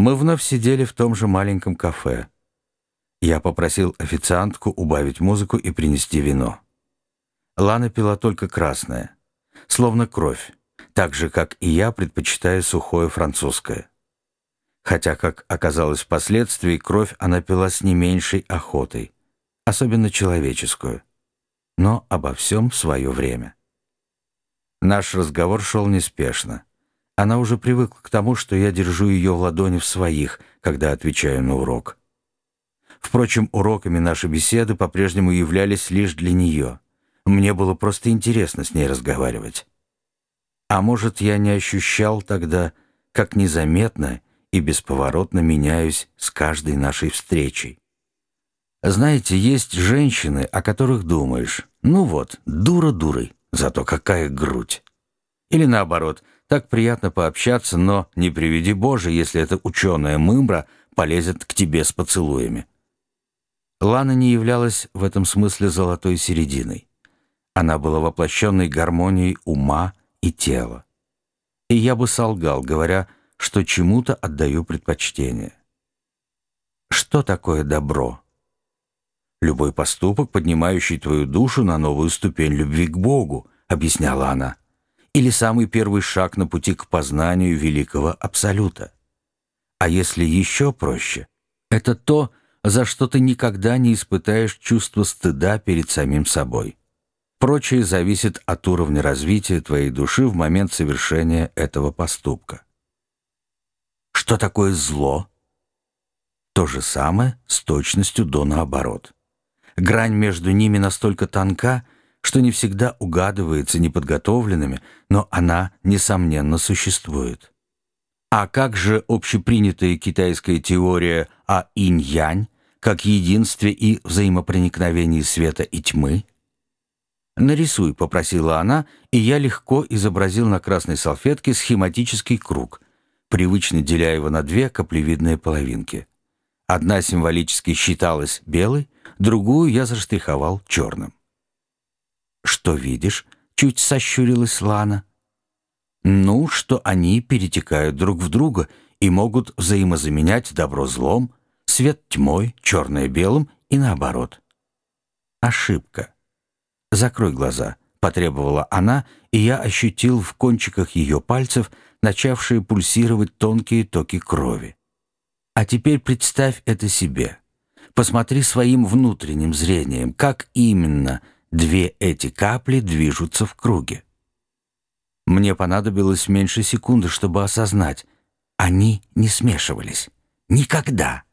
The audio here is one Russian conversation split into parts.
Мы вновь сидели в том же маленьком кафе. Я попросил официантку убавить музыку и принести вино. Лана пила только красное, словно кровь, так же, как и я предпочитаю сухое французское. Хотя, как оказалось впоследствии, кровь она пила с не меньшей охотой, особенно человеческую. Но обо всем свое время. Наш разговор шел неспешно. Она уже привыкла к тому, что я держу ее в ладони в своих, когда отвечаю на урок. Впрочем, уроками наши беседы по-прежнему являлись лишь для нее. Мне было просто интересно с ней разговаривать. А может, я не ощущал тогда, как незаметно и бесповоротно меняюсь с каждой нашей встречей. Знаете, есть женщины, о которых думаешь, ну вот, дура дурой, зато какая грудь. Или наоборот, так приятно пообщаться, но не приведи Боже, если эта ученая мымра полезет к тебе с поцелуями. Лана не являлась в этом смысле золотой серединой. Она была воплощенной гармонией ума и тела. И я бы солгал, говоря, что чему-то отдаю предпочтение. Что такое добро? Любой поступок, поднимающий твою душу на новую ступень любви к Богу, объясняла она или самый первый шаг на пути к познанию великого Абсолюта. А если еще проще, это то, за что ты никогда не испытаешь чувство стыда перед самим собой. Прочее зависит от уровня развития твоей души в момент совершения этого поступка. Что такое зло? То же самое с точностью до наоборот. Грань между ними настолько тонка, что не всегда угадывается неподготовленными, но она, несомненно, существует. А как же общепринятая китайская теория о инь-янь, как единстве и взаимопроникновении света и тьмы? «Нарисуй», — попросила она, и я легко изобразил на красной салфетке схематический круг, привычно деля его на две каплевидные половинки. Одна символически считалась белой, другую я заштриховал черным. «Что видишь?» — чуть сощурилась Лана. «Ну, что они перетекают друг в друга и могут взаимозаменять добро злом, свет тьмой, черное белым и наоборот». «Ошибка. Закрой глаза», — потребовала она, и я ощутил в кончиках ее пальцев начавшие пульсировать тонкие токи крови. «А теперь представь это себе. Посмотри своим внутренним зрением, как именно — Две эти капли движутся в круге. Мне понадобилось меньше секунды, чтобы осознать. Они не смешивались. Никогда.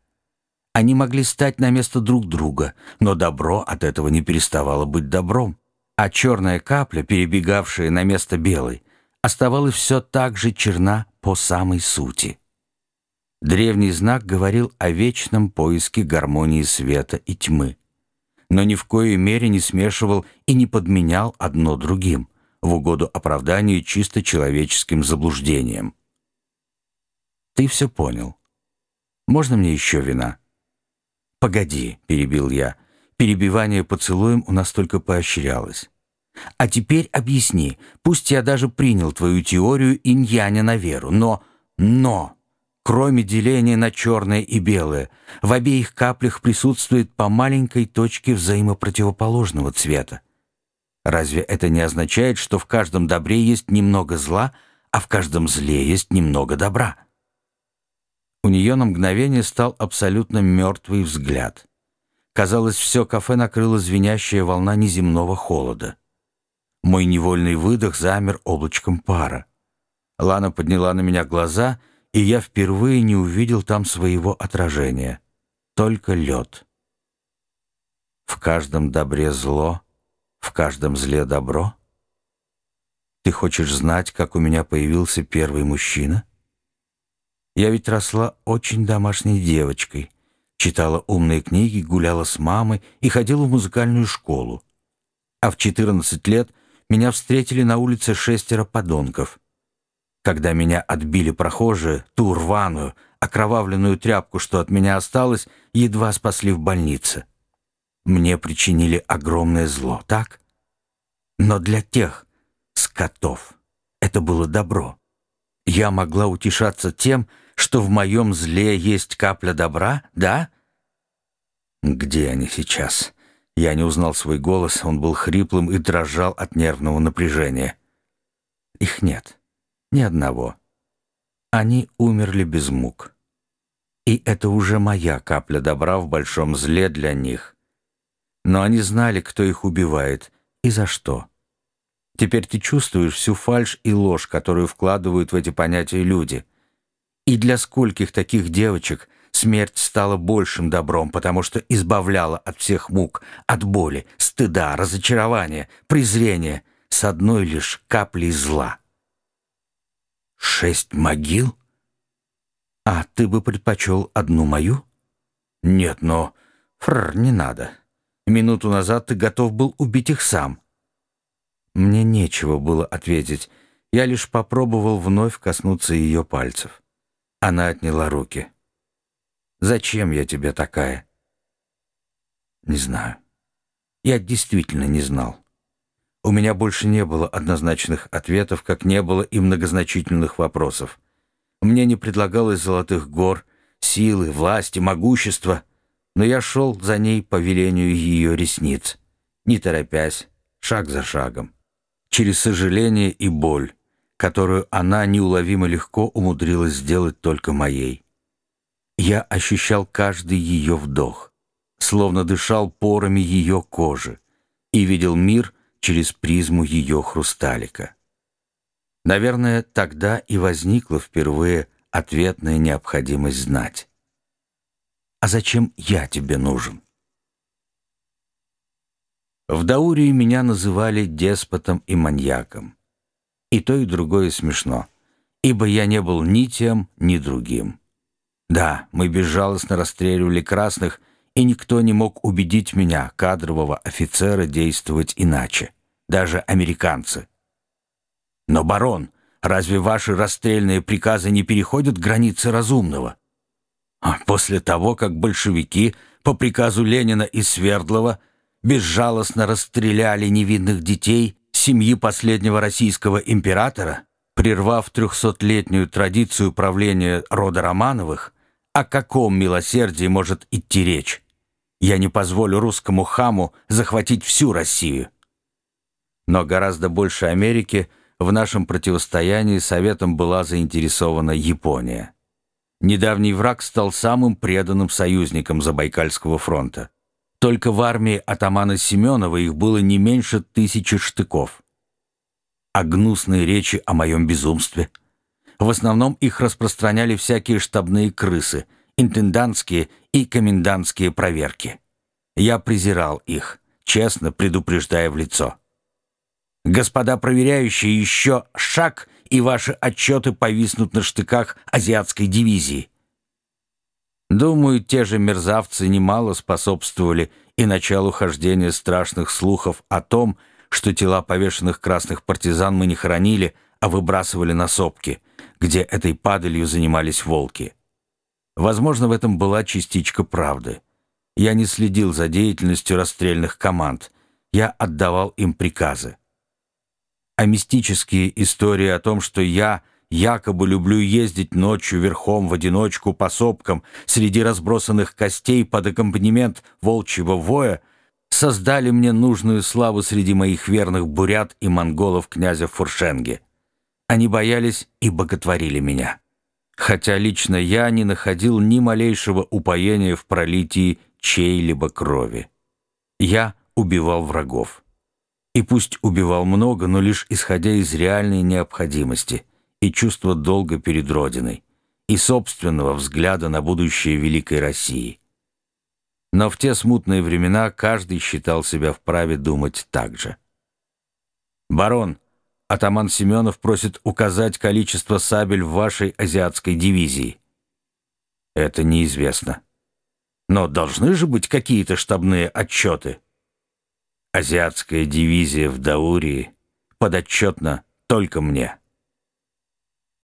Они могли стать на место друг друга, но добро от этого не переставало быть добром. А черная капля, перебегавшая на место белой, оставалась все так же черна по самой сути. Древний знак говорил о вечном поиске гармонии света и тьмы но ни в коей мере не смешивал и не подменял одно другим в угоду оправданию чисто человеческим заблуждением. «Ты все понял. Можно мне еще вина?» «Погоди», — перебил я. Перебивание поцелуем у нас только поощрялось. «А теперь объясни, пусть я даже принял твою теорию иньяня на веру, но... но...» Кроме деления на черное и белое, в обеих каплях присутствует по маленькой точке взаимопротивоположного цвета. Разве это не означает, что в каждом добре есть немного зла, а в каждом зле есть немного добра? У нее на мгновение стал абсолютно мертвый взгляд. Казалось, все кафе накрыла звенящая волна неземного холода. Мой невольный выдох замер облачком пара. Лана подняла на меня глаза — и я впервые не увидел там своего отражения, только лед. В каждом добре зло, в каждом зле добро. Ты хочешь знать, как у меня появился первый мужчина? Я ведь росла очень домашней девочкой, читала умные книги, гуляла с мамой и ходила в музыкальную школу. А в 14 лет меня встретили на улице шестеро подонков — когда меня отбили прохожие, ту рваную, окровавленную тряпку, что от меня осталось, едва спасли в больнице. Мне причинили огромное зло, так? Но для тех скотов это было добро. Я могла утешаться тем, что в моем зле есть капля добра, да? Где они сейчас? Я не узнал свой голос, он был хриплым и дрожал от нервного напряжения. Их нет, ни одного. Они умерли без мук. И это уже моя капля добра в большом зле для них. Но они знали, кто их убивает и за что. Теперь ты чувствуешь всю фальшь и ложь, которую вкладывают в эти понятия люди. И для скольких таких девочек смерть стала большим добром, потому что избавляла от всех мук, от боли, стыда, разочарования, презрения, с одной лишь каплей зла. Шесть могил? А ты бы предпочел одну мою? Нет, но... Фрр, не надо. Минуту назад ты готов был убить их сам. Мне нечего было ответить. Я лишь попробовал вновь коснуться ее пальцев. Она отняла руки. «Зачем я тебе такая?» «Не знаю. Я действительно не знал. У меня больше не было однозначных ответов, как не было и многозначительных вопросов. Мне не предлагалось золотых гор, силы, власти, могущества, но я шел за ней по велению ее ресниц, не торопясь, шаг за шагом через сожаление и боль, которую она неуловимо легко умудрилась сделать только моей. Я ощущал каждый ее вдох, словно дышал порами ее кожи и видел мир через призму ее хрусталика. Наверное, тогда и возникла впервые ответная необходимость знать. «А зачем я тебе нужен?» В Даурии меня называли деспотом и маньяком. И то, и другое смешно, ибо я не был ни тем, ни другим. Да, мы безжалостно расстреливали красных, и никто не мог убедить меня, кадрового офицера, действовать иначе. Даже американцы. Но, барон, разве ваши расстрельные приказы не переходят границы разумного? А после того, как большевики по приказу Ленина и Свердлова безжалостно расстреляли невинных детей семьи последнего российского императора, прервав трехсотлетнюю традицию правления рода Романовых, о каком милосердии может идти речь? Я не позволю русскому хаму захватить всю Россию. Но гораздо больше Америки в нашем противостоянии Советом была заинтересована Япония. Недавний враг стал самым преданным союзником Забайкальского фронта. Только в армии атамана Семенова их было не меньше тысячи штыков. А гнусные речи о моем безумстве? В основном их распространяли всякие штабные крысы, интендантские и комендантские проверки. Я презирал их, честно предупреждая в лицо. «Господа проверяющие, еще шаг, и ваши отчеты повиснут на штыках азиатской дивизии». Думаю, те же мерзавцы немало способствовали и началу хождения страшных слухов о том, что тела повешенных красных партизан мы не хоронили, а выбрасывали на сопки, где этой падалью занимались волки. Возможно, в этом была частичка правды. Я не следил за деятельностью расстрельных команд, я отдавал им приказы. А мистические истории о том, что я — Якобы люблю ездить ночью верхом в одиночку по сопкам среди разбросанных костей под аккомпанемент волчьего воя, создали мне нужную славу среди моих верных бурят и монголов князя Фуршенге. Они боялись и боготворили меня. Хотя лично я не находил ни малейшего упоения в пролитии чьей-либо крови. Я убивал врагов. И пусть убивал много, но лишь исходя из реальной необходимости — и чувство долга перед Родиной, и собственного взгляда на будущее Великой России. Но в те смутные времена каждый считал себя вправе думать так же. «Барон, атаман Семенов просит указать количество сабель в вашей азиатской дивизии». «Это неизвестно. Но должны же быть какие-то штабные отчеты». «Азиатская дивизия в Даурии подотчетна только мне».